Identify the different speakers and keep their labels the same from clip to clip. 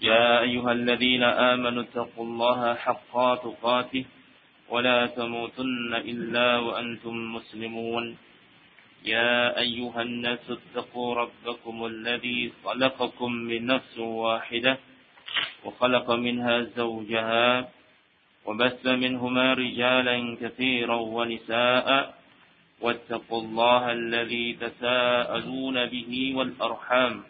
Speaker 1: يا أيها الذين آمنوا اتقوا الله حق تقاته ولا تموتن إلا وأنتم مسلمون. يا أيها الناس اتقوا ربكم الذي خلقكم من نفس واحدة وخلق منها زوجها وبث منهما رجالا كثيرا ونساء واتقوا الله الذي تساءلون به والأرحام.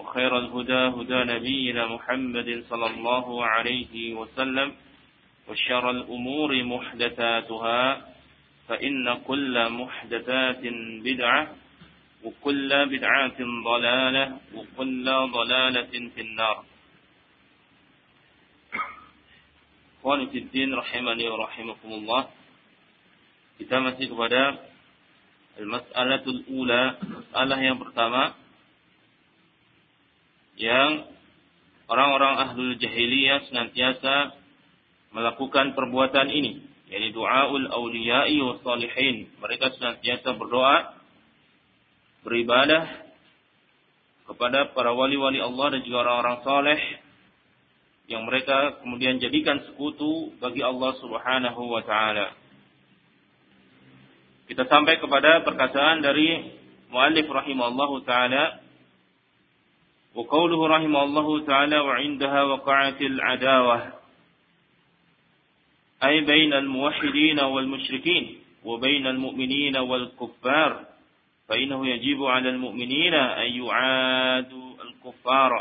Speaker 1: وخير الهدى هدى نبينا محمد صلى الله عليه وسلم وشر الأمور محدثاتها فإن كل محدثات بدعة وكل بدعة ضلالة وكل ضلالة في النار. Ikhwan Fiddin rahimani wa rahimakumullah Kita masih kepada Al-Mas'alatul Ula Masalah yang pertama yang orang-orang ahlul jahiliyah senantiasa melakukan perbuatan ini, yakni doaul awliya'i wa salihin. Mereka senantiasa berdoa, beribadah kepada para wali-wali Allah dan juga orang-orang saleh yang mereka kemudian jadikan sekutu bagi Allah Subhanahu wa taala. Kita sampai kepada perkataan dari muallif rahimallahu taala وقوله رحمه الله تعالى وعندها وقعت العداوة أي بين الموحدين والمشركين وبين المؤمنين والكفار فإنه يجب على المؤمنين أن يعادوا الكفار.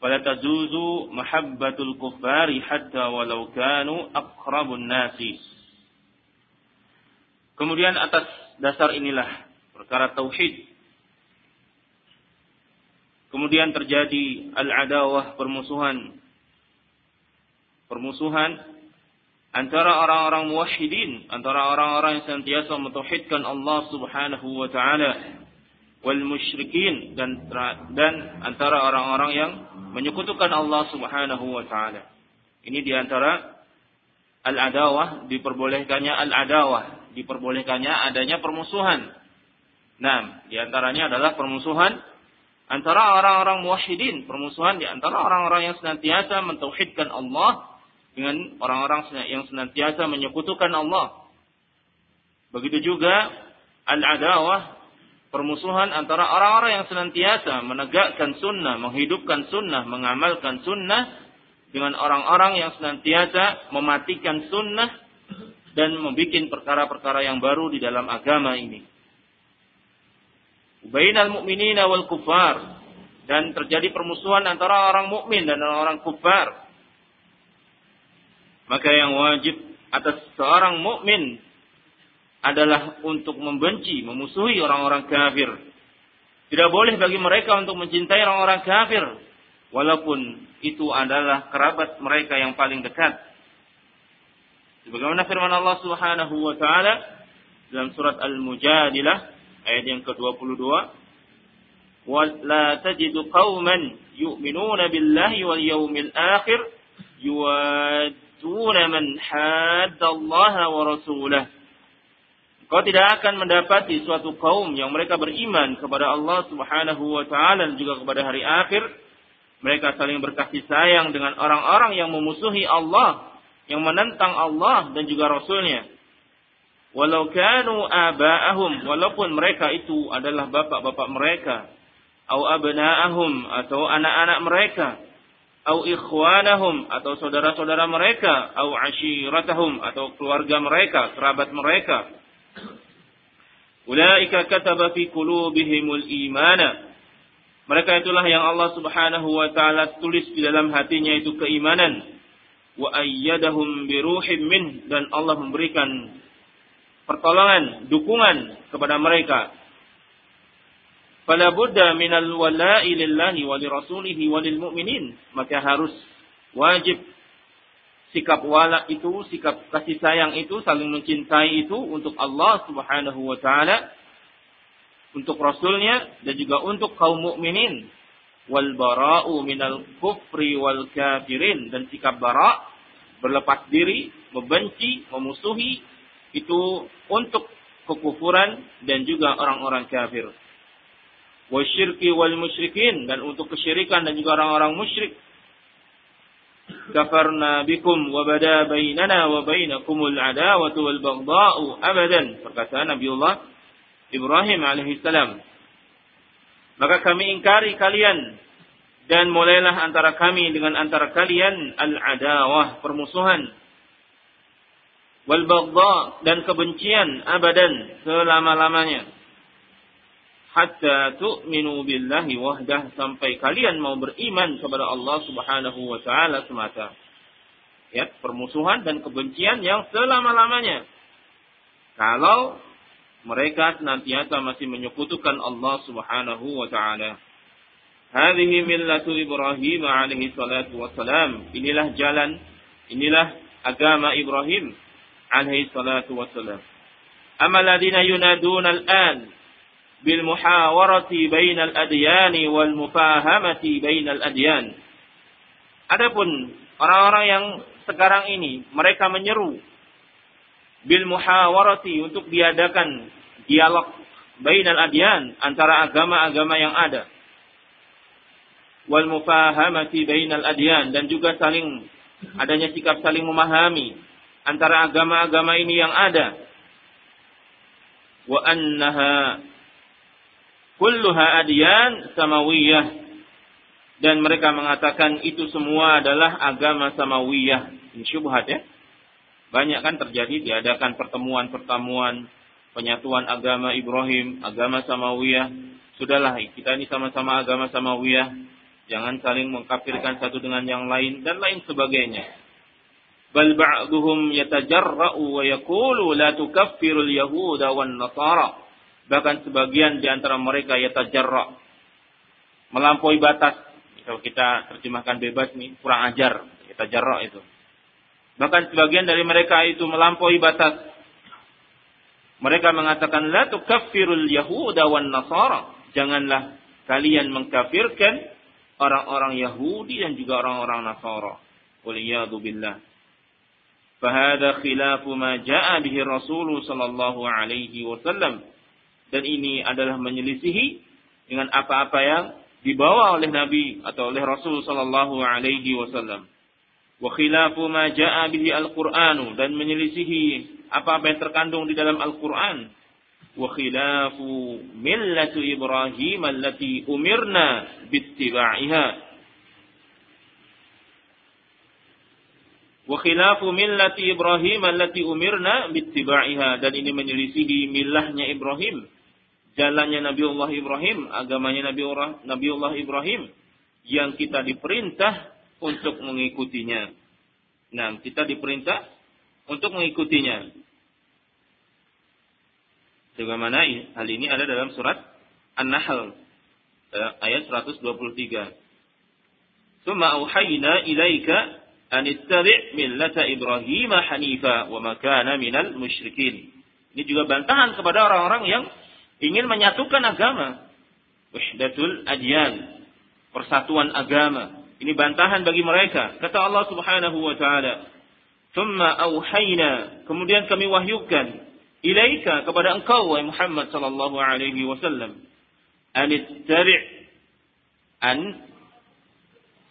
Speaker 1: فلا تجوز محبة الكفار حتى ولو كانوا أقرب الناس. Kemudian atas dasar inilah perkara tauhid. Kemudian terjadi al-adawah permusuhan. Permusuhan antara orang-orang muwahhidin, antara orang-orang yang senantiasa mentauhidkan Allah Subhanahu wa taala wal musyrikin dan dan antara orang-orang yang menyekutukan Allah Subhanahu wa taala. Ini di antara al-adawah diperbolehkannya al-adawah, diperbolehkannya adanya permusuhan. Nah, di antaranya adalah permusuhan antara orang-orang muwahhidin, permusuhan di antara orang-orang yang senantiasa mentauhidkan Allah dengan orang-orang yang senantiasa menyekutukan Allah. Begitu juga al-adawah, permusuhan antara orang-orang yang senantiasa menegakkan sunnah, menghidupkan sunnah, mengamalkan sunnah dengan orang-orang yang senantiasa mematikan sunnah dan membuat perkara-perkara yang baru di dalam agama ini bainal mu'minina wal kufar dan terjadi permusuhan antara orang mukmin dan orang kufar. Maka yang wajib atas seorang mukmin adalah untuk membenci, memusuhi orang-orang kafir. Tidak boleh bagi mereka untuk mencintai orang-orang kafir walaupun itu adalah kerabat mereka yang paling dekat. Sebagaimana firman Allah Subhanahu wa taala dalam surat Al-Mujadilah ayat yang ke-22 ولا تجد قوما يؤمنون بالله واليوم الآخر يوادون من حاد الله ورسوله Kau tidak akan mendapati suatu kaum yang mereka beriman kepada Allah Subhanahu wa taala dan juga kepada hari akhir. Mereka saling berkasih sayang dengan orang-orang yang memusuhi Allah, yang menentang Allah dan juga Rasulnya. Walau kanu aba'ahum, walaupun mereka itu adalah bapak-bapak mereka, atau abna'ahum atau anak-anak mereka, au ikhwanahum atau saudara-saudara mereka, au ashiratahum atau keluarga mereka, kerabat mereka. Ulaika kataba fi qulubihimul imana. Mereka itulah yang Allah Subhanahu wa taala tulis di dalam hatinya itu keimanan. Wa ayyadahum biruhim min dan Allah memberikan pertolongan, dukungan kepada mereka. Fala budda minal wala'i lillahi wa lirasulihi wa lil mu'minin. Maka harus wajib sikap wala itu sikap kasih sayang itu saling mencintai itu untuk Allah Subhanahu wa taala untuk rasulnya dan juga untuk kaum mukminin wal bara'u minal kufri wal kafirin. Dan sikap bara berlepas diri membenci memusuhi itu untuk kekufuran dan juga orang-orang kafir. Wasyirki wal musyrikin dan untuk kesyirikan dan juga orang-orang musyrik. Kafarna bikum wa bada bainana wa bainakumul adawatu wal baghdha'u abadan perkataan Nabiullah Ibrahim alaihissalam maka kami ingkari kalian dan mulailah antara kami dengan antara kalian al-adawah permusuhan wal baghdha dan kebencian abadan selama-lamanya hatta tu'minu billahi wahdah sampai kalian mau beriman kepada Allah Subhanahu wa taala semata. Ya, permusuhan dan kebencian yang selama-lamanya. Kalau mereka senantiasa masih menyekutukan Allah Subhanahu wa taala. Hadhihi millatu Ibrahim alaihi salatu wassalam. Inilah jalan, inilah agama Ibrahim alaihi salatu wassalam. Amma ladina yunaduna al-an bil muhawarati bainal adyani wal mufahamati bainal adyan. Adapun orang-orang yang sekarang ini mereka menyeru bil muhawarati untuk diadakan dialog bainal adyan antara agama-agama yang ada wal mufahamati bainal adyan dan juga saling adanya sikap saling memahami antara agama-agama ini yang ada wa annaha kulluha adyan samawiyah dan mereka mengatakan itu semua adalah agama samawiyah. Ini syubhat ya. Banyak kan terjadi diadakan pertemuan-pertemuan penyatuan agama Ibrahim, agama samawiyah. Sudahlah kita ini sama-sama agama samawiyah. Jangan saling mengkafirkan satu dengan yang lain dan lain sebagainya. Bal ba'duhum yatajarra'u wa yaqulu la tukaffirul yahuda wan nasara. Bahkan sebagian di antara mereka yatajarra melampaui batas. Kalau kita terjemahkan bebas nih, kurang ajar, yatajarra itu. Bahkan sebagian dari mereka itu melampaui batas. Mereka mengatakan la tukaffirul yahuda wan nasara. Janganlah kalian mengkafirkan orang-orang Yahudi dan juga orang-orang Nasara. Waliyadu billah. Fahada khilafu ma ja'a bihi Rasul sallallahu alaihi wasallam dan ini adalah menyelisihi dengan apa-apa yang dibawa oleh Nabi atau oleh Rasul sallallahu alaihi wasallam. Wa khilafu ma jaa bihi al-Qur'anu dan menyelisihi apa-apa yang terkandung di dalam Al-Qur'an. Wa khilafu millatu Ibrahim allati umirna bittiba'iha. Wa khilafu millati Ibrahim allati umirna bittiba'iha dan ini menyelisihi milahnya Ibrahim jalannya Nabiullah Ibrahim, agamanya Nabiullah, Nabiullah Ibrahim yang kita diperintah untuk mengikutinya. Nah, kita diperintah untuk mengikutinya. Sebagaimana hal ini ada dalam surat An-Nahl eh, ayat 123. Suma auhayna ilaika an ittabi' millata Ibrahim hanifa wa ma kana minal musyrikin. Ini juga bantahan kepada orang-orang yang ingin menyatukan agama. Wahdatul adyan. Persatuan agama. Ini bantahan bagi mereka. Kata Allah subhanahu wa ta'ala. Thumma awhayna. Kemudian kami wahyukan. Ilaika kepada engkau, wahai Muhammad sallallahu alaihi wasallam. Anittari' an.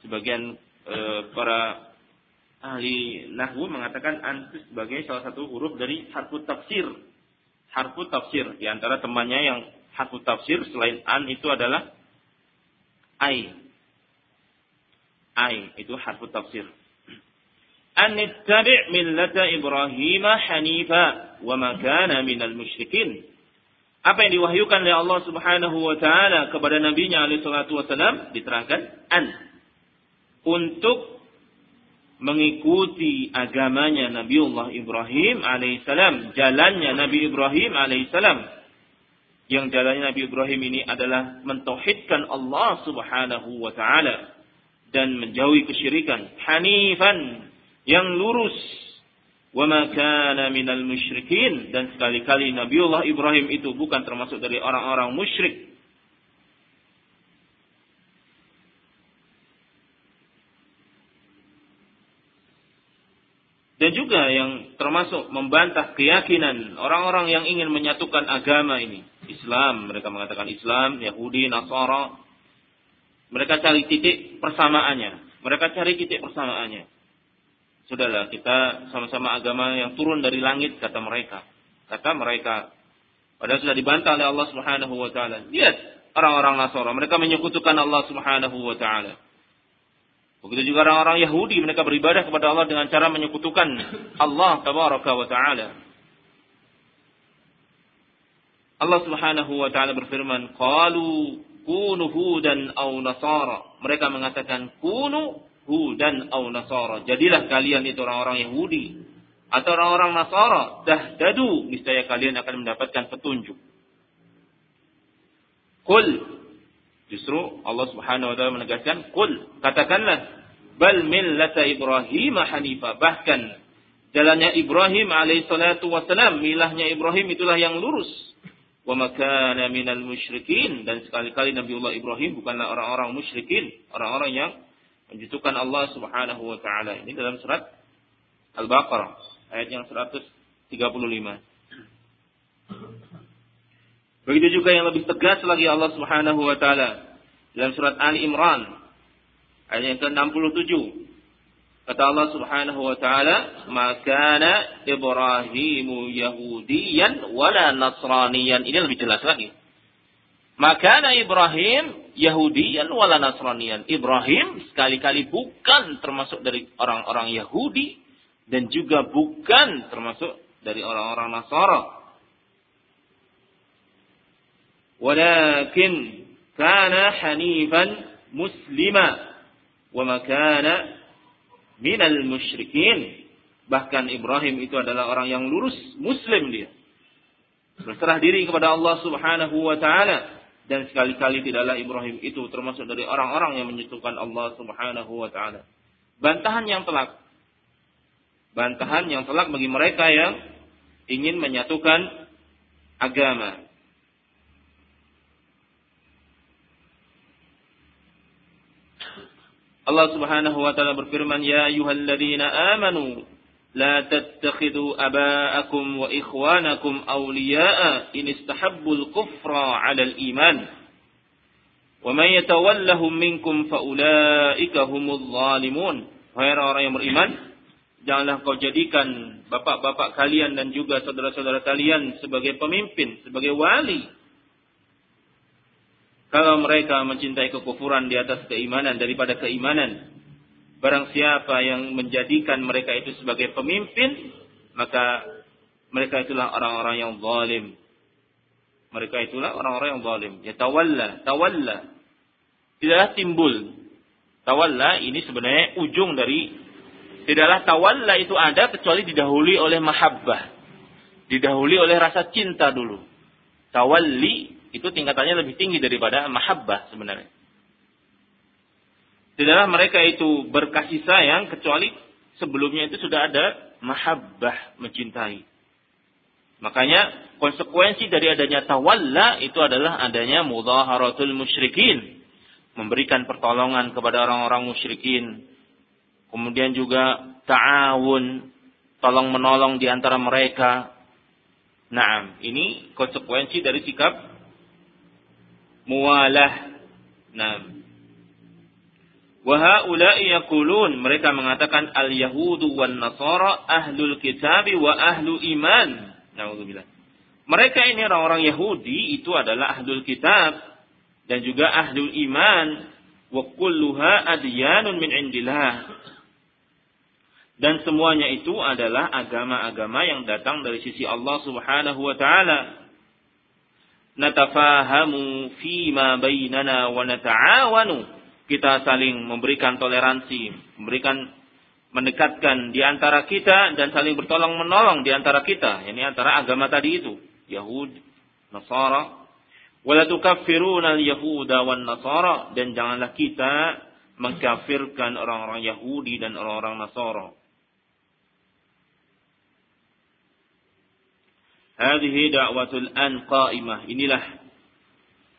Speaker 1: Sebagian uh, para ahli nahwu mengatakan an sebagai salah satu huruf dari harfu tafsir harfu tafsir. Di antara temannya yang harfu tafsir selain an itu adalah ai. Ai itu harfu tafsir. Anittabi' millata Ibrahim hanifa wa ma kana minal musyrikin. Apa yang diwahyukan oleh Allah Subhanahu wa taala kepada nabinya alaihi salatu wasalam diterangkan an untuk mengikuti agamanya Nabiullah Ibrahim alaihissalam, jalannya Nabi Ibrahim alaihissalam. Yang jalannya Nabi Ibrahim ini adalah mentauhidkan Allah Subhanahu wa taala dan menjauhi kesyirikan. Hanifan yang lurus. Wa ma kana minal musyrikin dan sekali-kali Nabiullah Ibrahim itu bukan termasuk dari orang-orang musyrik. Dan juga yang termasuk membantah keyakinan orang-orang yang ingin menyatukan agama ini. Islam, mereka mengatakan Islam, Yahudi, Nasara. Mereka cari titik persamaannya. Mereka cari titik persamaannya. Sudahlah, kita sama-sama agama yang turun dari langit, kata mereka. Kata mereka. Padahal sudah dibantah oleh Allah Subhanahu wa taala. Lihat orang-orang Nasara, mereka menyekutukan Allah Subhanahu wa taala. Begitu juga orang-orang Yahudi mereka beribadah kepada Allah dengan cara menyekutukan Allah tabaraka wa taala. Allah Subhanahu wa taala berfirman, "Qalu kunu hudan aw nasara." Mereka mengatakan, "Kunu hudan aw nasara." Jadilah kalian itu orang-orang Yahudi atau orang-orang Nasara, dahdadu, niscaya kalian akan mendapatkan petunjuk. Qul Justru Allah Subhanahu wa taala menegaskan, "Qul," katakanlah, "Bal millata Ibrahim hanifa." Bahkan jalannya Ibrahim alaihi salatu wasalam, milahnya Ibrahim itulah yang lurus. Wa makana minal musyrikin dan sekali-kali Nabiullah Ibrahim bukanlah orang-orang musyrikin, orang-orang yang menjutukan Allah Subhanahu wa taala. Ini dalam surat Al-Baqarah ayat yang 135. Begitu juga yang lebih tegas lagi Allah Subhanahu wa taala dalam surat Ali Imran ayat yang ke-67. Kata Allah Subhanahu wa taala, "Maka Ibrahimu Yahudiyan wala Nasraniyan." Ini lebih jelas lagi. Maka Ibrahim Yahudiyan wala Nasraniyan. Ibrahim sekali-kali bukan termasuk dari orang-orang Yahudi dan juga bukan termasuk dari orang-orang Nasara. ولكن كان حنيفا مسلما وما كان من المشركين bahkan Ibrahim itu adalah orang yang lurus muslim dia berserah diri kepada Allah Subhanahu wa taala dan sekali-kali tidaklah Ibrahim itu termasuk dari orang-orang yang menyekutukan Allah Subhanahu wa taala bantahan yang telak bantahan yang telak bagi mereka yang ingin menyatukan agama Allah Subhanahu wa taala berfirman, "Ya ayyuhalladzina amanu la tattakhidhu aba'akum wa ikhwanakum awliya'a in istahabbul kufra 'ala al-iman." Wa man yatawallahum minkum fa ulaika humul zalimun. Wahai orang yang beriman, janganlah kau jadikan bapak-bapak kalian dan juga saudara-saudara kalian sebagai pemimpin, sebagai wali kalau mereka mencintai kekufuran di atas keimanan daripada keimanan, barang siapa yang menjadikan mereka itu sebagai pemimpin, maka mereka itulah orang-orang yang zalim. Mereka itulah orang-orang yang zalim. Ya tawalla, tawalla. Tidaklah timbul. Tawalla ini sebenarnya ujung dari tidaklah tawalla itu ada kecuali didahului oleh mahabbah. Didahului oleh rasa cinta dulu. Tawalli itu tingkatannya lebih tinggi daripada mahabbah sebenarnya. Tidaklah mereka itu berkasih sayang kecuali sebelumnya itu sudah ada mahabbah mencintai. Makanya konsekuensi dari adanya tawalla itu adalah adanya mudaharatul musyrikin. Memberikan pertolongan kepada orang-orang musyrikin. Kemudian juga ta'awun, tolong menolong di antara mereka. Nah, ini konsekuensi dari sikap muwalah. Nah. Wahaulai yaqulun mereka mengatakan al yahudu wan nasara ahlul kitab wa ahlu iman. Nauzubillah. Mereka ini orang-orang Yahudi itu adalah ahlul kitab dan juga ahlul iman. wa kulluha adyanun min indillah. Dan semuanya itu adalah agama-agama yang datang dari sisi Allah Subhanahu wa taala. Natafahamu fima bainana wa nata'awanu. Kita saling memberikan toleransi, memberikan mendekatkan di antara kita dan saling bertolong menolong di antara kita. Ini antara agama tadi itu, Yahud, Nasara. Wala tukaffiruna al-yahuda wan nasara dan janganlah kita mengkafirkan orang-orang Yahudi dan orang-orang Nasara. Hadhihi da'watul an qa'imah. Inilah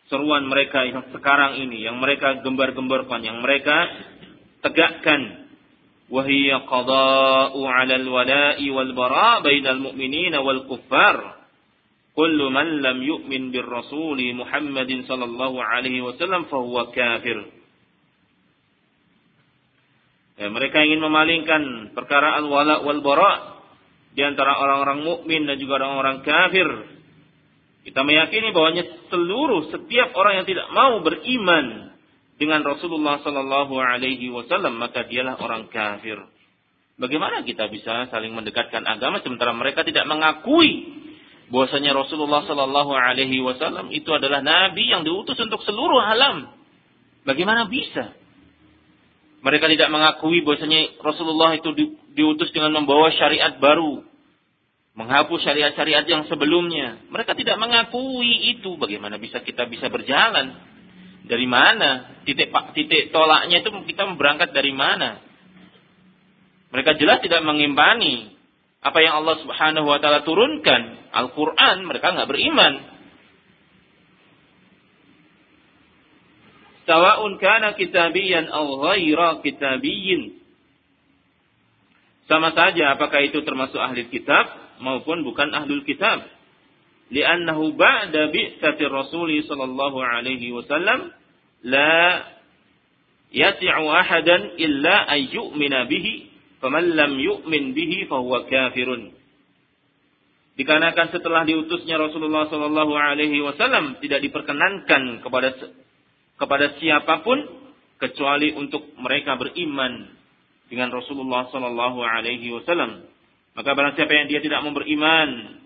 Speaker 1: seruan mereka yang sekarang ini, yang mereka gembar-gemborkan, yang mereka tegakkan. Wahiyya qada'u 'ala al-wala'i wal bara' bainal mu'minina wal kuffar. Kullu man lam yu'min bir rasuli Muhammadin sallallahu alaihi wasallam fahuwa kafir. Ya, mereka ingin memalingkan perkara al-wala wal bara' di antara orang-orang mukmin dan juga orang-orang kafir. Kita meyakini bahwanya seluruh setiap orang yang tidak mau beriman dengan Rasulullah sallallahu alaihi wasallam maka dialah orang kafir. Bagaimana kita bisa saling mendekatkan agama sementara mereka tidak mengakui bahwasanya Rasulullah sallallahu alaihi wasallam itu adalah nabi yang diutus untuk seluruh alam? Bagaimana bisa? Mereka tidak mengakui bahwasanya Rasulullah itu diutus dengan membawa syariat baru. Menghapus syariat-syariat yang sebelumnya. Mereka tidak mengakui itu. Bagaimana bisa kita bisa berjalan? Dari mana? Titik titik tolaknya itu kita berangkat dari mana? Mereka jelas tidak mengimbangi apa yang Allah Subhanahu wa taala turunkan, Al-Qur'an, mereka nggak beriman. Sawa'un kana kitabiyan aw ghaira kitabiyin. Sama saja apakah itu termasuk ahli kitab maupun bukan ahlul kitab. Li'annahu ba'da bi'tsati Rasuli sallallahu alaihi wasallam la yati'u ahadan illa ay yu'mina bihi faman lam yu'min bihi fahuwa kafirun. Dikarenakan setelah diutusnya Rasulullah sallallahu alaihi wasallam tidak diperkenankan kepada kepada siapa pun kecuali untuk mereka beriman dengan Rasulullah sallallahu alaihi wasallam. Maka barang siapa yang dia tidak mau beriman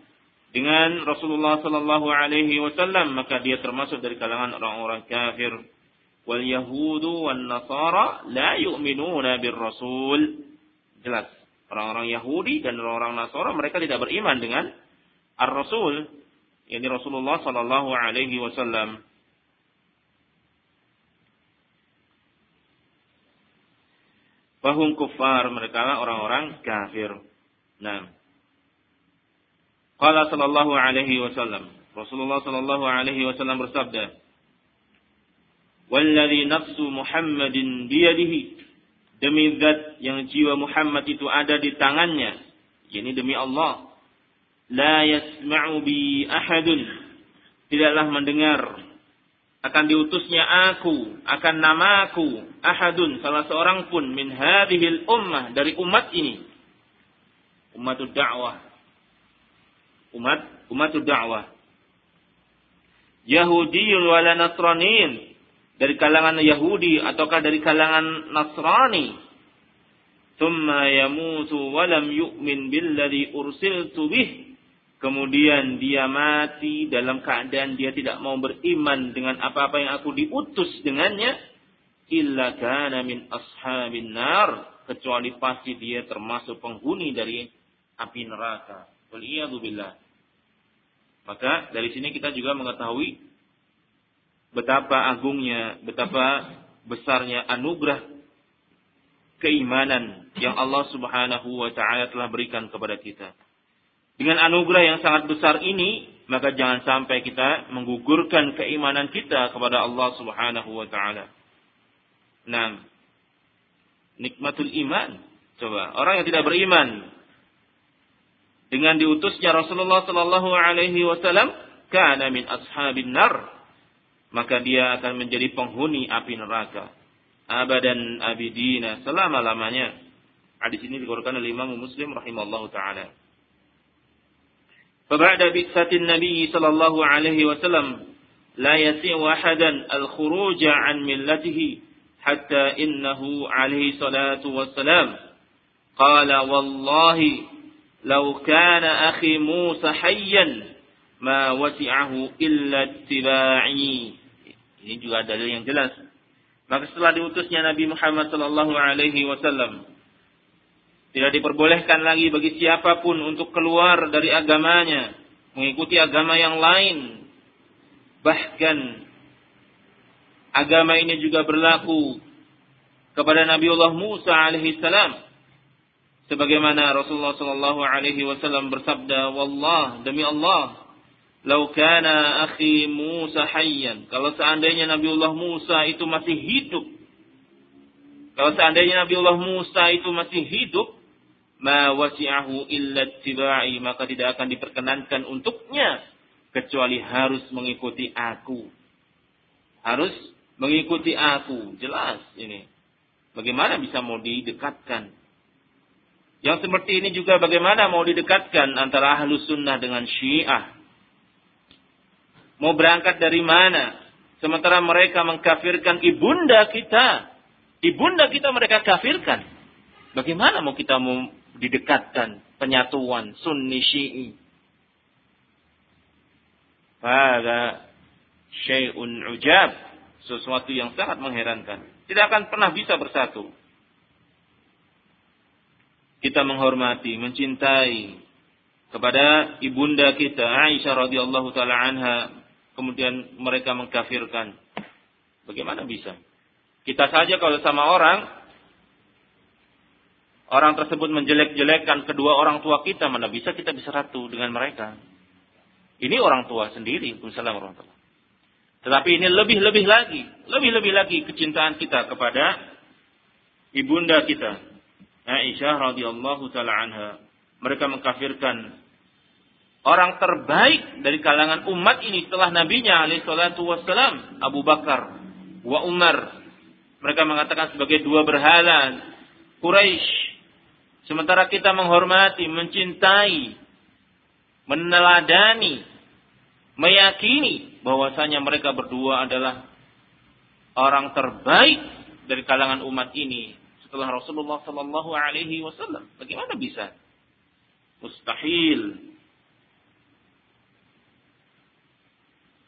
Speaker 1: dengan Rasulullah sallallahu alaihi wasallam, maka dia termasuk dari kalangan orang-orang kafir. Wal yahudu wan nasara la yu'minuna bir rasul. Jelas, orang-orang Yahudi dan orang-orang Nasara mereka tidak beriman dengan Ar-Rasul, yakni Rasulullah sallallahu alaihi wasallam. Fahum kuffar, mereka lah orang-orang kafir. Nah. Qala sallallahu alaihi wasallam. Rasulullah sallallahu alaihi wasallam bersabda, "Walladzi nafsu Muhammadin biyadihi." Demi zat yang jiwa Muhammad itu ada di tangannya, yakni demi Allah. La yasma'u bi ahadun. Tidaklah mendengar akan diutusnya aku, akan namaku, ahadun, salah seorang pun min hadhil ummah, dari umat ini. Umatul da'wah. Umat, umatul da'wah. Yahudiyun wala Nasranin. Dari kalangan Yahudi ataukah dari kalangan Nasrani. Thumma yamutu walam yu'min billadhi ursiltu bih Kemudian dia mati dalam keadaan dia tidak mau beriman dengan apa-apa yang aku diutus dengannya. Illa kana min ashabin nar. Kecuali pasti dia termasuk penghuni dari api neraka. Waliyadzubillah. Maka dari sini kita juga mengetahui betapa agungnya, betapa besarnya anugerah keimanan yang Allah Subhanahu wa taala telah berikan kepada kita. Dengan anugerah yang sangat besar ini, maka jangan sampai kita menggugurkan keimanan kita kepada Allah Subhanahu wa taala. Nah, nikmatul iman. Coba, orang yang tidak beriman dengan diutusnya Rasulullah sallallahu alaihi wasallam kana min ashabin nar, maka dia akan menjadi penghuni api neraka. Abadan abidina selama-lamanya. Hadis ini dikeluarkan oleh Imam Muslim rahimallahu taala. فبعد بئسة النبي صلى الله عليه وسلم لا يسيء أحدا الخروج عن ملته حتى إنه عليه الصلاة والسلام. قال والله لو كان أخي موسى حيا ما وسعه إلا اتباعي. Ini juga dalil yang jelas. Maka setelah diutusnya Nabi Muhammad sallallahu alaihi wasallam tidak diperbolehkan lagi bagi siapa pun untuk keluar dari agamanya, mengikuti agama yang lain. Bahkan agama ini juga berlaku kepada Nabiullah Musa alaihi salam. Sebagaimana Rasulullah sallallahu alaihi wasallam bersabda, "Wallah, demi Allah, lau kana akhi Musa hayyan." Kalau seandainya Nabiullah Musa itu masih hidup, kalau seandainya Nabiullah Musa itu masih hidup, ma wasi'ahu illa tibai maka tidak akan diperkenankan untuknya kecuali harus mengikuti aku. Harus mengikuti aku. Jelas ini. Bagaimana bisa mau didekatkan? Yang seperti ini juga bagaimana mau didekatkan antara ahlu sunnah dengan syiah? Mau berangkat dari mana? Sementara mereka mengkafirkan ibunda kita. Ibunda kita mereka kafirkan. Bagaimana mau kita mau didekatkan penyatuan Sunni Syi'i. Pada syai'un ujab, sesuatu yang sangat mengherankan. Tidak akan pernah bisa bersatu. Kita menghormati, mencintai kepada ibunda kita Aisyah radhiyallahu taala anha, kemudian mereka mengkafirkan. Bagaimana bisa? Kita saja kalau sama orang orang tersebut menjelek-jelekkan kedua orang tua kita, mana bisa kita bisa ratu dengan mereka. Ini orang tua sendiri, Assalamualaikum Tetapi ini lebih-lebih lagi, lebih-lebih lagi kecintaan kita kepada ibunda kita, Aisyah radhiyallahu taala anha. Mereka mengkafirkan orang terbaik dari kalangan umat ini setelah nabinya alaihi salatu wassalam, Abu Bakar wa Umar. Mereka mengatakan sebagai dua berhala Quraisy Sementara kita menghormati, mencintai, meneladani, meyakini bahwasanya mereka berdua adalah orang terbaik dari kalangan umat ini setelah Rasulullah Sallallahu Alaihi Wasallam. Bagaimana bisa? Mustahil.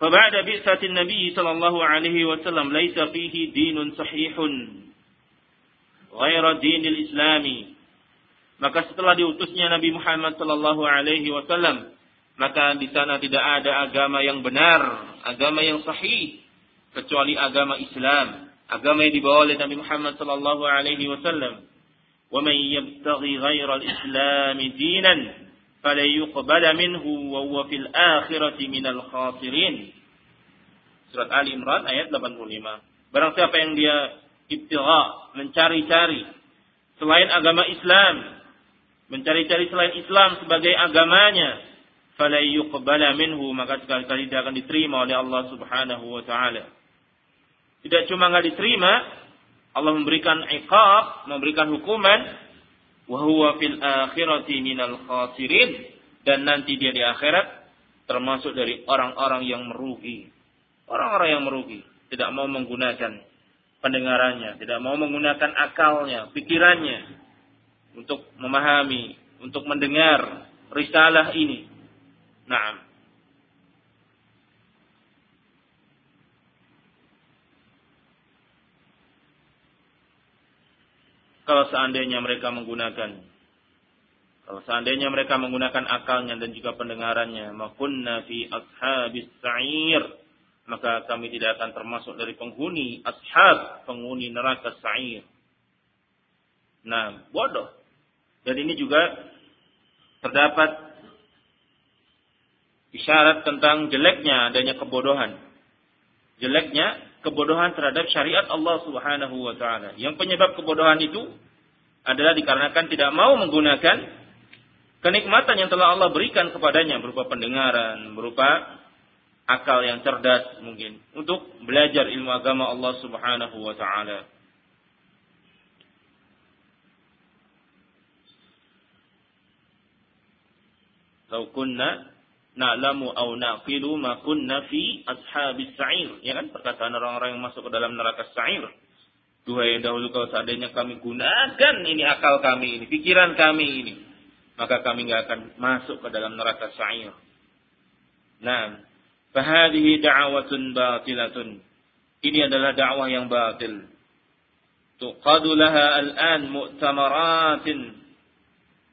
Speaker 1: فبعد بعثة النبي صلى الله عليه وسلم ليس فيه دين صحيح غير دين الإسلام maka setelah diutusnya Nabi Muhammad sallallahu alaihi wasallam, maka di sana tidak ada agama yang benar, agama yang sahih kecuali agama Islam, agama yang dibawa oleh Nabi Muhammad sallallahu alaihi wasallam. Wa man yabtaghi ghayra al-islam dinan falan minhu wa huwa fil akhirati minal khasirin. Surat Ali Imran ayat 85. Barang siapa yang dia ibtigha, mencari-cari selain agama Islam, mencari-cari selain Islam sebagai agamanya, fala yuqbala minhu maka sekali-kali tidak akan diterima oleh Allah Subhanahu wa taala. Tidak cuma nggak diterima, Allah memberikan iqab, memberikan hukuman wa huwa fil akhirati minal khasirin dan nanti dia di akhirat termasuk dari orang-orang yang merugi. Orang-orang yang merugi, tidak mau menggunakan pendengarannya, tidak mau menggunakan akalnya, pikirannya, untuk memahami, untuk mendengar risalah ini. Nah, kalau seandainya mereka menggunakan kalau seandainya mereka menggunakan akalnya dan juga pendengarannya, makunna fi ashabis sa'ir, maka kami tidak akan termasuk dari penghuni ashab, penghuni neraka sa'ir. Nah, bodoh. Dan ini juga terdapat isyarat tentang jeleknya adanya kebodohan. Jeleknya kebodohan terhadap syariat Allah Subhanahu wa taala. Yang penyebab kebodohan itu adalah dikarenakan tidak mau menggunakan kenikmatan yang telah Allah berikan kepadanya berupa pendengaran, berupa akal yang cerdas mungkin untuk belajar ilmu agama Allah Subhanahu wa taala. Lau kunna na'lamu au naqilu ma kunna fi ashabis sa'ir. Ya kan perkataan orang-orang yang masuk ke dalam neraka sa'ir. Duhai dahulu kalau seandainya kami gunakan ini akal kami ini, pikiran kami ini, maka kami nggak akan masuk ke dalam neraka sa'ir. Nah, fahadihi da'watun batilatun. Ini adalah dakwah yang batil. Tuqadu laha al-an mu'tamaratin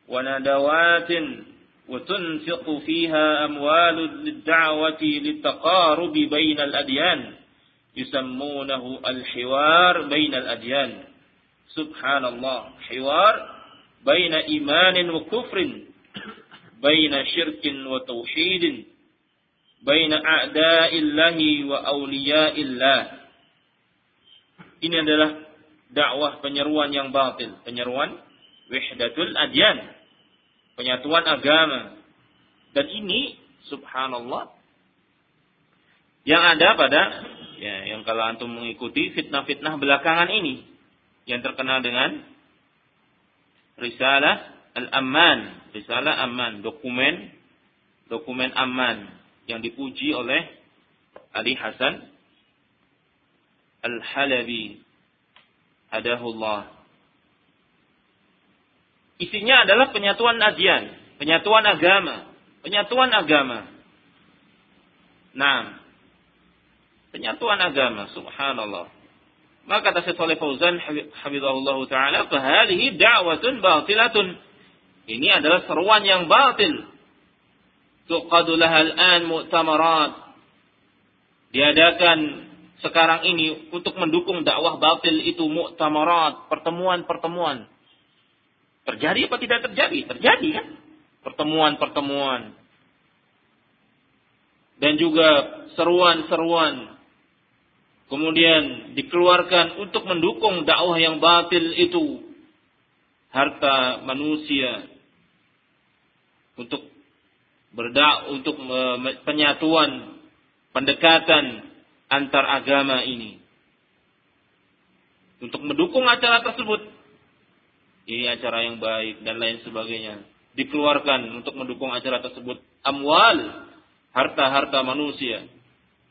Speaker 1: wa nadawatin وتنفق فيها أموال للدعوة للتقارب بين الأديان يسمونه الحوار بين الأديان. سبحان الله حوار بين إيمان وكفر بين شرك وتوحيد بين أعداء الله وأولياء الله. Ini adalah dakwah penyeruan yang batil. Penyeruan wahdatul adyan. Penyatuan agama. Dan ini subhanallah yang ada pada ya yang kalau antum mengikuti fitnah-fitnah belakangan ini yang terkenal dengan risalah al-amman, risalah amman, dokumen dokumen aman yang dipuji oleh Ali Hasan Al-Halabi. Hadahullah Isinya adalah penyatuan adian, penyatuan agama, penyatuan agama. Nah, penyatuan agama, subhanallah. Maka kata Syekh Saleh Fauzan hafizahullah taala, "Fahadhihi da'watun batilatun." Ini adalah seruan yang batil. Tuqadu lahal an mu'tamarat. Diadakan sekarang ini untuk mendukung dakwah batil itu mu'tamarat, pertemuan-pertemuan. Terjadi apa tidak terjadi? Terjadi kan? Pertemuan-pertemuan. Dan juga seruan-seruan. Kemudian dikeluarkan untuk mendukung dakwah yang batil itu. Harta manusia. Untuk berdak untuk penyatuan pendekatan antar agama ini. Untuk mendukung acara tersebut ini acara yang baik dan lain sebagainya. Dikeluarkan untuk mendukung acara tersebut amwal, harta-harta manusia,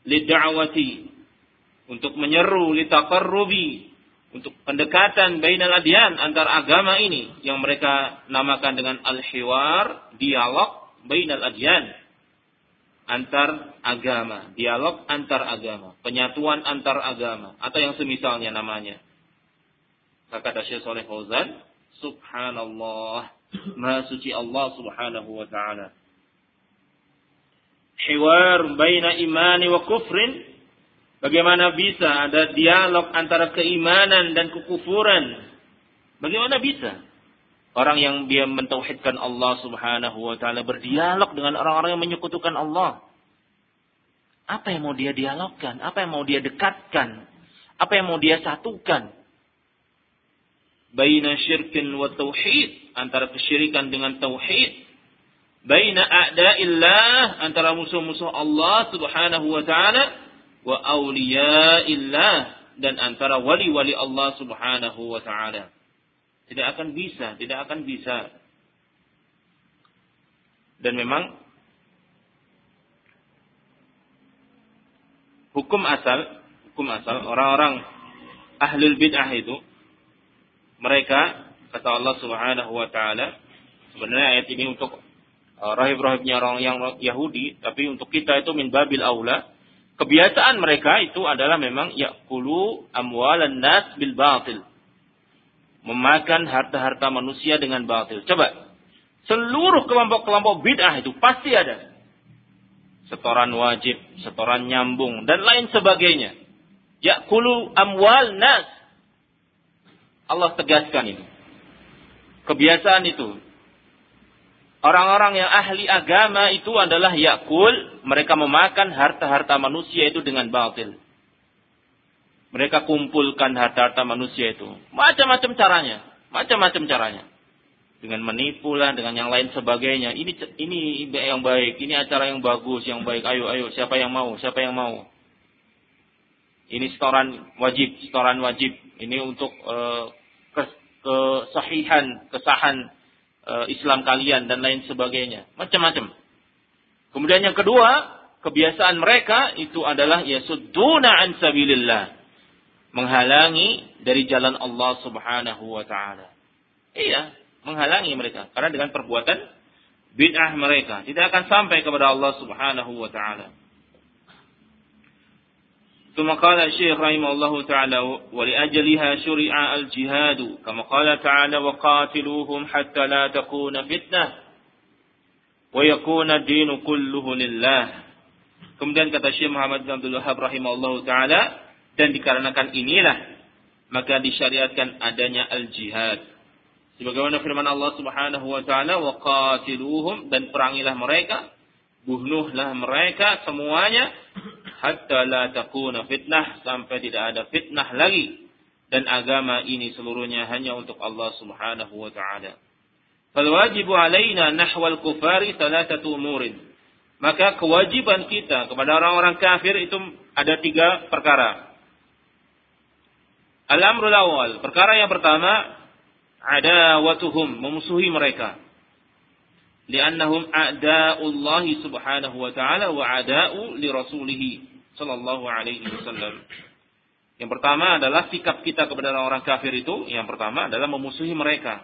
Speaker 1: lid'awati untuk menyeru litaqarrubi untuk pendekatan bainal adyan antar agama ini yang mereka namakan dengan al-hiwar, dialog bainal adyan antar agama, dialog antar agama, penyatuan antar agama atau yang semisalnya namanya. Kata Syekh Saleh Fauzan, Subhanallah. Maha suci Allah subhanahu wa ta'ala. Hiwar baina imani wa kufrin. Bagaimana bisa ada dialog antara keimanan dan kekufuran? Bagaimana bisa? Orang yang dia mentauhidkan Allah subhanahu wa ta'ala berdialog dengan orang-orang yang menyekutukan Allah. Apa yang mau dia dialogkan? Apa yang mau dia dekatkan? Apa yang mau dia satukan? Baina syirkin wa tauhid antara kesyirikan dengan tauhid. Baina a'da'illah antara musuh-musuh Allah Subhanahu wa taala wa awliyaillah dan antara wali-wali Allah Subhanahu wa taala. Tidak akan bisa tidak akan bisa. Dan memang hukum asal hukum asal orang-orang ahlul bid'ah itu mereka kata Allah Subhanahu wa taala sebenarnya ayat ini untuk uh, rahib-rahibnya orang yang Yahudi tapi untuk kita itu min babil aula kebiasaan mereka itu adalah memang yakulu amwalan nas bil batil. Memakan harta-harta manusia dengan batil. Coba seluruh kelompok-kelompok bid'ah itu pasti ada. Setoran wajib setoran nyambung dan lain sebagainya. Yakulu amwal nas Allah tegaskan ini. Kebiasaan itu. Orang-orang yang ahli agama itu adalah yakul, mereka memakan harta-harta manusia itu dengan batil. Mereka kumpulkan harta-harta manusia itu. Macam-macam caranya. Macam-macam caranya. Dengan menipu lah, dengan yang lain sebagainya. Ini ini yang baik, ini acara yang bagus, yang baik. Ayo, ayo, siapa yang mau? Siapa yang mau? Ini setoran wajib, setoran wajib. Ini untuk uh, kesahihan, kesahan uh, Islam kalian dan lain sebagainya. Macam-macam. Kemudian yang kedua, kebiasaan mereka itu adalah yasudduna an sabilillah. menghalangi dari jalan Allah Subhanahu wa taala. Iya, menghalangi mereka karena dengan perbuatan bid'ah mereka tidak akan sampai kepada Allah Subhanahu wa taala. ثم قال الشيخ رحمه الله تعالى ولأجلها شرع الجهاد كما قال تعالى وقاتلوهم حتى لا تكون فتنة ويكون الدين كله لله Kemudian kata Syekh Muhammad bin Abdul Wahab rahimahullah taala dan dikarenakan inilah maka disyariatkan adanya al-jihad Sebagaimana firman Allah Subhanahu wa taala, "Wa qatiluhum" dan perangilah mereka, bunuhlah mereka semuanya hatta la takuna fitnah sampai tidak ada fitnah lagi dan agama ini seluruhnya hanya untuk Allah Subhanahu wa taala. Fal alaina nahwal kufari thalathatu umurin. Maka kewajiban kita kepada orang-orang kafir itu ada tiga perkara. Al-amrul awal, perkara yang pertama adawatuhum memusuhi mereka li'annahum a'da'ullahi subhanahu wa ta'ala wa a'da'u li rasulih sallallahu alaihi wasallam. Yang pertama adalah sikap kita kepada orang kafir itu yang pertama adalah memusuhi mereka.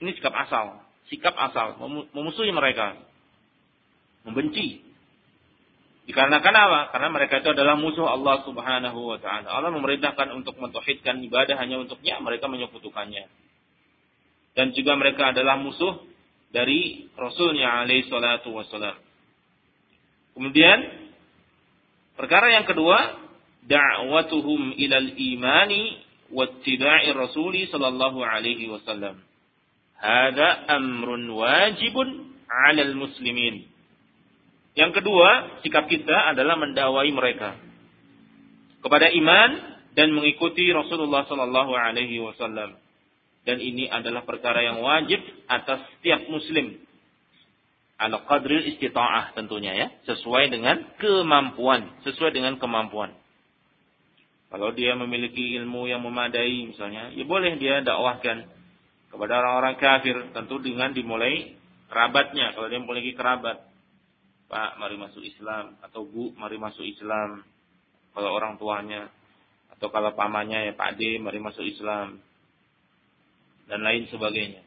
Speaker 1: Ini sikap asal. Sikap asal. Memusuhi mereka. Membenci. Dikarenakan apa? Karena mereka itu adalah musuh Allah Subhanahu wa taala. Allah memerintahkan untuk mentauhidkan ibadah hanya untuknya, mereka menyekutukannya. Dan juga mereka adalah musuh dari Rasulnya alaihi salatu wassalam. Kemudian perkara yang kedua, da'watuhum ilal imani wattiba'i rasuli sallallahu alaihi wasallam. Hada amrun wajibun 'alal muslimin. Yang kedua, sikap kita adalah mendawai mereka kepada iman dan mengikuti Rasulullah sallallahu alaihi wasallam dan ini adalah perkara yang wajib atas setiap muslim ala qadril istita'ah tentunya ya. Sesuai dengan kemampuan. Sesuai dengan kemampuan. Kalau dia memiliki ilmu yang memadai misalnya ya boleh dia dakwahkan kepada orang-orang kafir. Tentu dengan dimulai kerabatnya. Kalau dia memiliki kerabat Pak mari masuk Islam. Atau Bu mari masuk Islam. Kalau orang tuanya atau kalau pamannya ya Pak D mari masuk Islam. Dan lain sebagainya.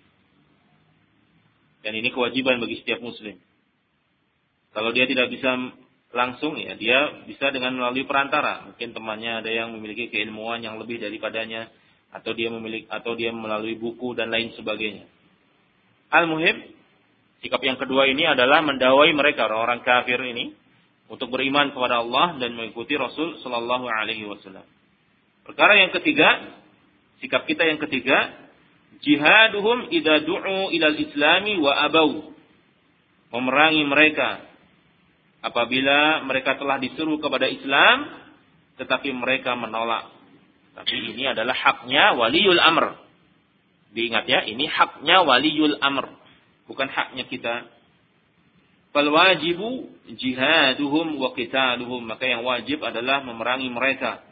Speaker 1: Dan ini kewajiban bagi setiap muslim. Kalau dia tidak bisa langsung ya dia bisa dengan melalui perantara. Mungkin temannya ada yang memiliki keilmuan yang lebih daripadanya atau dia memiliki atau dia melalui buku dan lain sebagainya. Al-muhim sikap yang kedua ini adalah mendawai mereka orang-orang kafir ini untuk beriman kepada Allah dan mengikuti Rasul sallallahu alaihi wasallam. Perkara yang ketiga, sikap kita yang ketiga jihaduhum idza du'u ilal islami wa abau. Memerangi mereka. Apabila mereka telah disuruh kepada Islam tetapi mereka menolak. Tapi ini adalah haknya waliul amr. Diingat ya ini haknya waliul amr. Bukan haknya kita. Fal wajibu jihaduhum wa qitaluhum. Maka yang wajib adalah memerangi mereka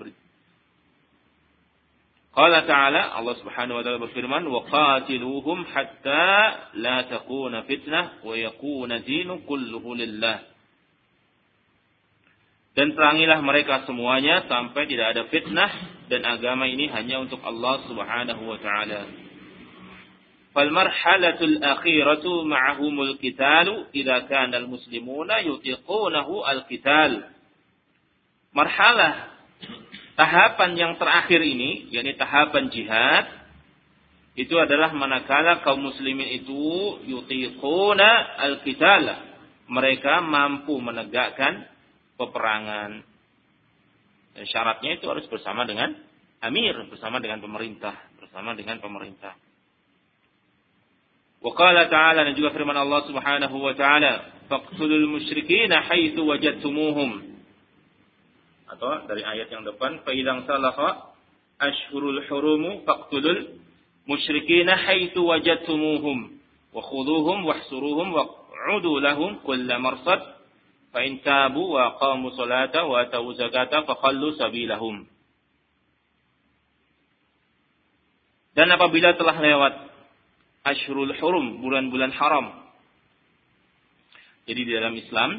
Speaker 1: Qala ta'ala Allah Subhanahu wa taala berfirman wa qatiluhum hatta la takuna fitnah wa yakuna dinu kulluhu lillah. Dan perangilah mereka semuanya sampai tidak ada fitnah dan agama ini hanya untuk Allah Subhanahu wa taala. Fal marhalatul akhiratu ma'ahumul qitalu idza kana al muslimuna yutiqunahu al qital. Marhalah Tahapan yang terakhir ini, yakni tahapan jihad, itu adalah manakala kaum muslimin itu yutiquna al-qitala. Mereka mampu menegakkan peperangan. Dan syaratnya itu harus bersama dengan amir, bersama dengan pemerintah, bersama dengan pemerintah. Wa qala ta'ala dan juga firman Allah Subhanahu wa ta'ala, "Faqtulul musyrikeena haitsu wajadtumuhum." Atau dari ayat yang depan faidang salaha ashhurul hurumu faqtulul musyrikina haitsu wajadtumuhum wa khuduhum wahsuruhum waq'udu lahum kulla marsad. Fa in tabu wa qamu salata wa atu zakata khallu sabilahum. Dan apabila telah lewat ashhurul hurum bulan-bulan haram jadi di dalam Islam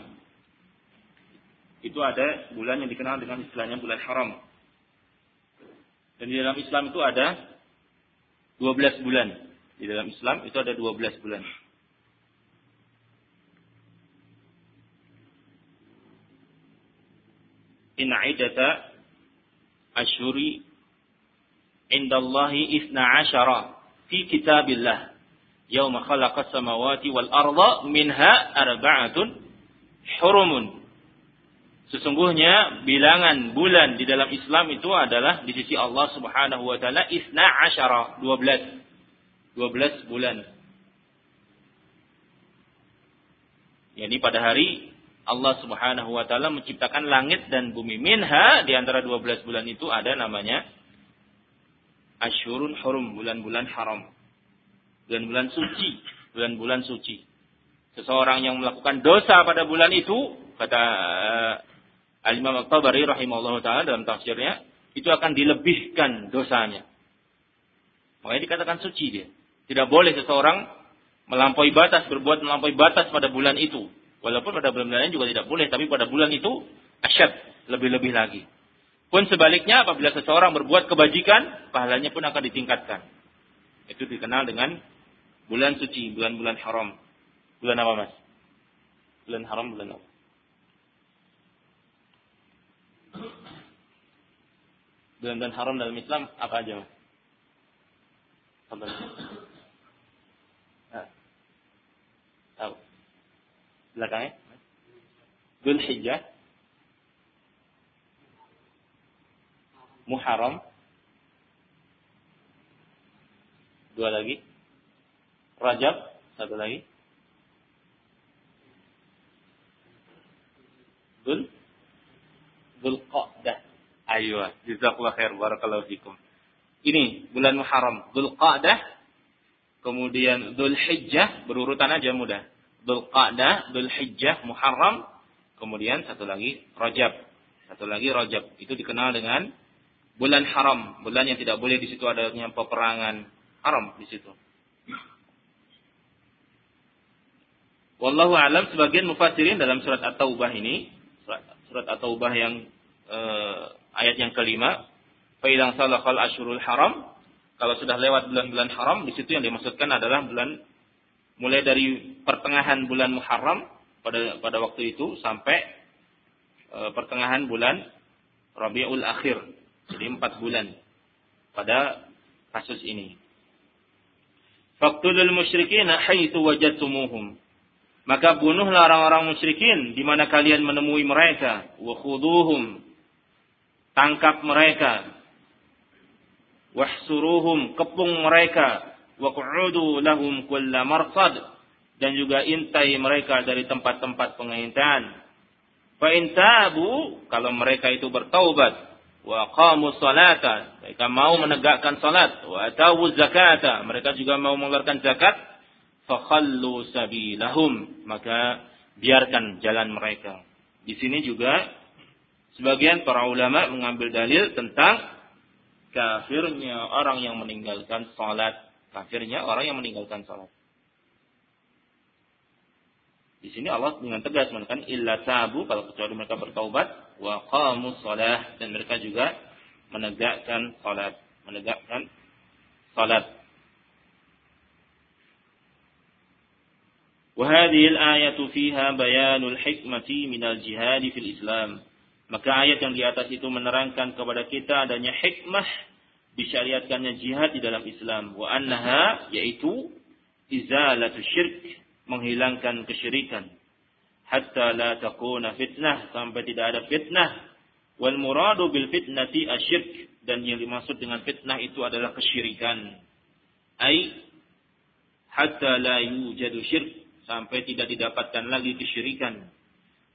Speaker 1: itu ada bulan yang dikenal dengan istilahnya bulan haram. Dan di dalam Islam itu ada 12 bulan. Di dalam Islam itu ada 12 bulan. In aidata ashuri indallahi isna ashara fi kitabillah yawma khalaqa samawati wal arda minha arba'atun hurumun Sesungguhnya bilangan bulan di dalam Islam itu adalah di sisi Allah Subhanahu wa taala isna asyara, 12. 12 bulan. Yani pada hari Allah Subhanahu wa taala menciptakan langit dan bumi. Minha di antara 12 bulan itu ada namanya Asyurun Hurum, bulan-bulan haram. Bulan-bulan suci, bulan-bulan suci. Seseorang yang melakukan dosa pada bulan itu, kata Al-Imam Al-Tabari rahimahullah ta'ala dalam tafsirnya, itu akan dilebihkan dosanya. Makanya dikatakan suci dia. Tidak boleh seseorang melampaui batas, berbuat melampaui batas pada bulan itu. Walaupun pada bulan lain juga tidak boleh, tapi pada bulan itu asyad, lebih-lebih lagi. Pun sebaliknya apabila seseorang berbuat kebajikan, pahalanya pun akan ditingkatkan. Itu dikenal dengan bulan suci, bulan-bulan haram. Bulan apa mas? Bulan haram, bulan apa? Bulan-bulan haram dalam Islam apa aja? Apa? Nah. Tahu. Belakangnya? Dhul Hijjah. Muharram. Dua lagi. Rajab. Satu lagi. Dhul Dzulqa'dah. Ayo, jazakallahu khair barakallahu fikum. Ini bulan Muharram, Dzulqa'dah, kemudian Dzulhijjah, berurutan aja mudah. Dzulqa'dah, Dzulhijjah, Muharram, kemudian satu lagi Rajab. Satu lagi Rajab. Itu dikenal dengan bulan haram, bulan yang tidak boleh di situ adanya peperangan haram di situ. Wallahu alam sebagian mufassirin dalam surat At-Taubah ini surat At-Taubah yang uh, ayat yang kelima, "Fa'ilang salakal ashurul haram." Kalau sudah lewat bulan-bulan haram, di situ yang dimaksudkan adalah bulan mulai dari pertengahan bulan Muharram pada pada waktu itu sampai uh, pertengahan bulan Rabiul Akhir. Jadi empat bulan pada kasus ini. Faktulul musyrikin haitsu wajadtumuhum. Maka bunuhlah orang-orang musyrikin di mana kalian menemui mereka. Wa khuduhum tangkap mereka. Wahsuruhum kepung mereka. Waq'udu lahum kulla marsad. Dan juga intai mereka dari tempat-tempat pengintaan fa tabu kalau mereka itu bertaubat wa qamu salata mereka mau menegakkan salat wa atawu zakata mereka juga mau mengeluarkan zakat fa khallu sabilahum maka biarkan jalan mereka. Di sini juga Sebagian para ulama mengambil dalil tentang kafirnya orang yang meninggalkan salat. Kafirnya orang yang meninggalkan salat. Di sini Allah dengan tegas mengatakan illa tabu kalau kecuali mereka bertaubat wa qamu salah dan mereka juga menegakkan salat, menegakkan salat. وهذه الآية فيها بيان الحكمة من الجهاد في الإسلام maka ayat yang di atas itu menerangkan kepada kita adanya hikmah disyariatkannya jihad di dalam Islam. Wa annaha yaitu izalatu syirk, menghilangkan kesyirikan. Hatta la takuna fitnah, sampai tidak ada fitnah. Wal muradu bil fitnati asyirk. Dan yang dimaksud dengan fitnah itu adalah kesyirikan. Ai hatta la yujadu syirk, sampai tidak didapatkan lagi kesyirikan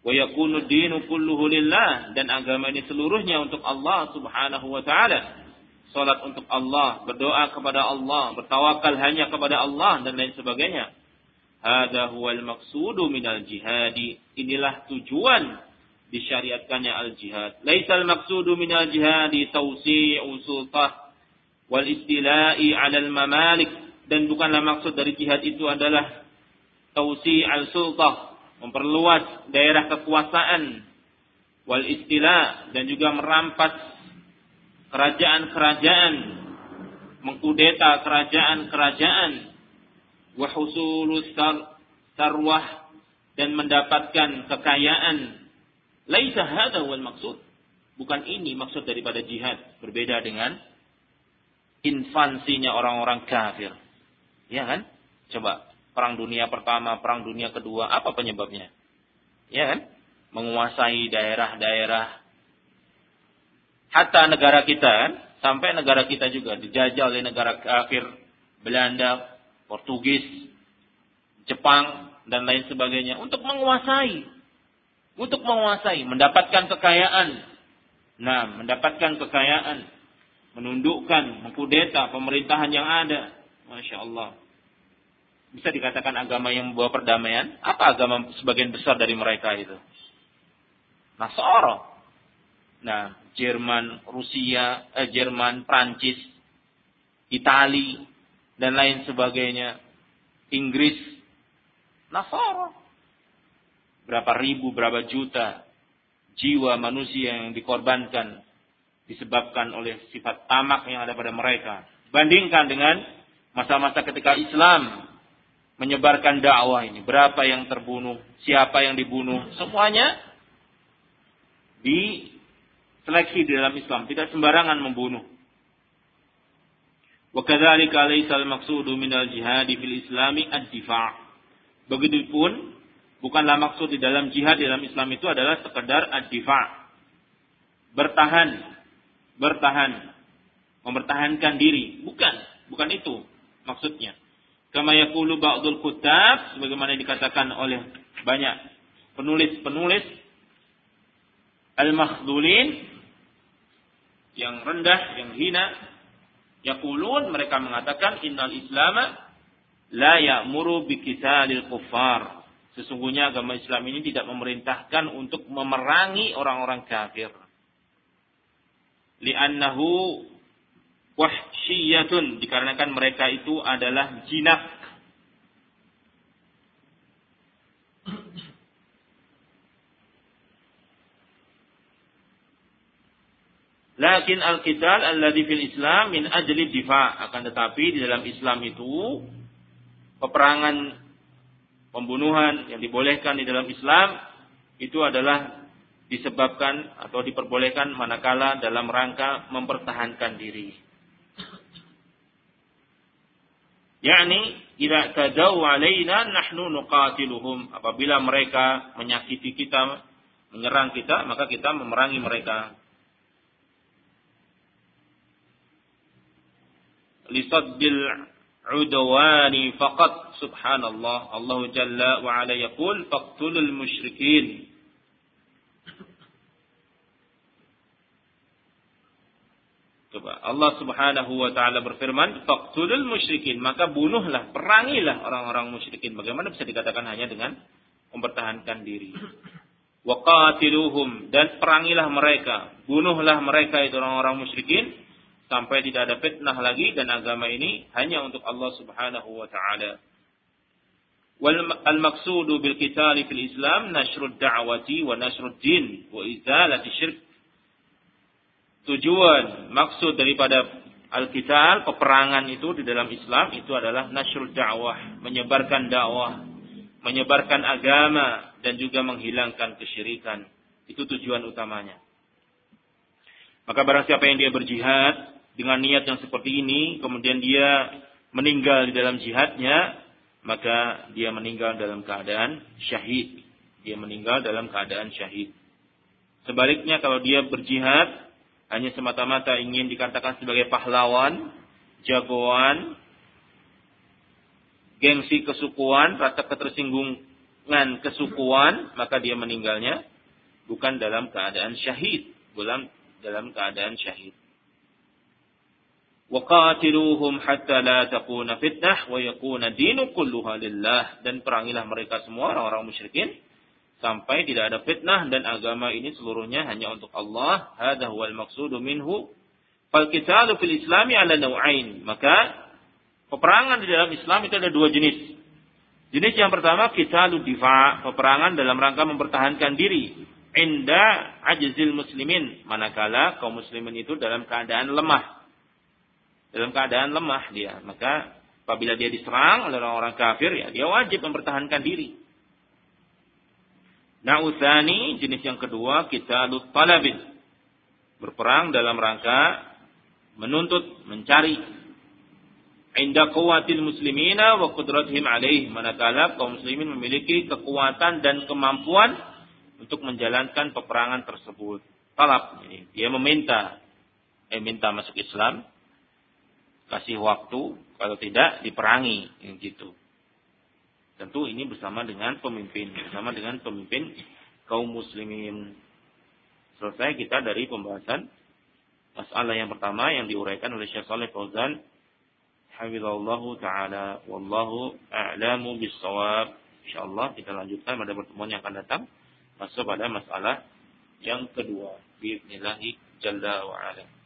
Speaker 1: wa yakunu dinu kulluhu lillah dan agama ini seluruhnya untuk Allah Subhanahu wa taala. Salat untuk Allah, berdoa kepada Allah, bertawakal hanya kepada Allah dan lain sebagainya. Hada huwal maqsudu minal jihadi. Inilah tujuan disyariatkannya al-jihad. Laisal maqsudu minal jihadi tawsi'u sultah wal istila'i 'alal mamalik dan bukanlah maksud dari jihad itu adalah tausi al-sultah memperluas daerah kekuasaan wal istilah dan juga merampas kerajaan-kerajaan, mengkudeta kerajaan-kerajaan, wa husulus sarwah dan mendapatkan kekayaan. Laisa hadha wal maksud. Bukan ini maksud daripada jihad. Berbeda dengan infansinya orang-orang kafir. Ya kan? Coba perang dunia pertama, perang dunia kedua, apa penyebabnya? Ya kan? Menguasai daerah-daerah hatta negara kita kan, sampai negara kita juga dijajah oleh negara kafir, Belanda, Portugis, Jepang dan lain sebagainya untuk menguasai untuk menguasai, mendapatkan kekayaan. Nah, mendapatkan kekayaan, menundukkan, mengkudeta pemerintahan yang ada. Masya Allah. Bisa dikatakan agama yang membawa perdamaian? Apa agama sebagian besar dari mereka itu? Nasara. Nah, Jerman, Rusia, eh, Jerman, Prancis, Itali, dan lain sebagainya. Inggris, Nasara. Berapa ribu, berapa juta jiwa manusia yang dikorbankan disebabkan oleh sifat tamak yang ada pada mereka. Bandingkan dengan masa-masa ketika Islam menyebarkan dakwah ini. Berapa yang terbunuh, siapa yang dibunuh, semuanya di seleksi di dalam Islam, tidak sembarangan membunuh. Al-maqsudu minal jihad fil islami ad-difa'. Begitupun bukanlah maksud di dalam jihad di dalam Islam itu adalah sekedar ad-difa'. Bertahan, bertahan, mempertahankan diri, bukan, bukan itu maksudnya. Kama yaqulu ba'dul kutab sebagaimana dikatakan oleh banyak penulis-penulis al-makhdulin yang rendah, yang hina. Yaqulun mereka mengatakan innal islama la ya'muru biqitalil kuffar. Sesungguhnya agama Islam ini tidak memerintahkan untuk memerangi orang-orang kafir. Li'annahu wahsyiyatun dikarenakan mereka itu adalah jinak Lakin al-qital alladhi fil Islam min ajli difa. Akan tetapi di dalam Islam itu peperangan pembunuhan yang dibolehkan di dalam Islam itu adalah disebabkan atau diperbolehkan manakala dalam rangka mempertahankan diri. Yakni idza tadaw alaina nahnu nuqatiluhum. Apabila mereka menyakiti kita menyerang kita maka kita memerangi mereka. Lisaddil udwani faqat. Subhanallah. Allah jalla wa ala yaqul faqtulul musyrikin Coba Allah Subhanahu wa taala berfirman, "Faqtulul musyrikin." Maka bunuhlah, perangilah orang-orang musyrikin. Bagaimana bisa dikatakan hanya dengan mempertahankan diri? Wa qatiluhum dan perangilah mereka, bunuhlah mereka itu orang-orang musyrikin sampai tidak ada fitnah lagi dan agama ini hanya untuk Allah Subhanahu wa taala. Wal al-maqsudu bil qital fil Islam nashrud da'wati wa nashrud din wa izalati syirk. Tujuan maksud daripada al-qital peperangan itu di dalam Islam itu adalah nashrud da'wah, menyebarkan dakwah, menyebarkan agama dan juga menghilangkan kesyirikan. Itu tujuan utamanya. Maka barang siapa yang dia berjihad dengan niat yang seperti ini, kemudian dia meninggal di dalam jihadnya, maka dia meninggal dalam keadaan syahid. Dia meninggal dalam keadaan syahid. Sebaliknya kalau dia berjihad hanya semata-mata ingin dikatakan sebagai pahlawan, jagoan, gengsi kesukuan, rasa ketersinggungan kesukuan, maka dia meninggalnya bukan dalam keadaan syahid, bukan dalam keadaan syahid. Waqatiluhum hatta la takuna fitnah wa yakuna dinu kulluha lillah dan perangilah mereka semua orang-orang musyrikin sampai tidak ada fitnah dan agama ini seluruhnya hanya untuk Allah. Hadza huwal maqsudu minhu. Fal qitalu fil Islami ala naw'ain. Maka peperangan di dalam Islam itu ada dua jenis. Jenis yang pertama qitalu difa, peperangan dalam rangka mempertahankan diri. inda ajzil muslimin manakala kaum muslimin itu dalam keadaan lemah dalam keadaan lemah dia maka apabila dia diserang oleh orang-orang kafir ya dia wajib mempertahankan diri Na'uthani jenis yang kedua kita talabin. Berperang dalam rangka menuntut mencari. Inda quwwatil muslimina wa qudratihim alaih. Manakala kaum muslimin memiliki kekuatan dan kemampuan untuk menjalankan peperangan tersebut. Talab ini. Dia meminta. Eh minta masuk Islam. Kasih waktu. Kalau tidak diperangi. Gitu. Tentu ini bersama dengan pemimpin, bersama dengan pemimpin kaum muslimin. Selesai kita dari pembahasan masalah yang pertama yang diuraikan oleh Syekh Saleh Fauzan hafizallahu taala wallahu a'lamu bis-shawab. Insyaallah kita lanjutkan pada pertemuan yang akan datang masuk pada masalah yang kedua. Bismillah jalla wa ala.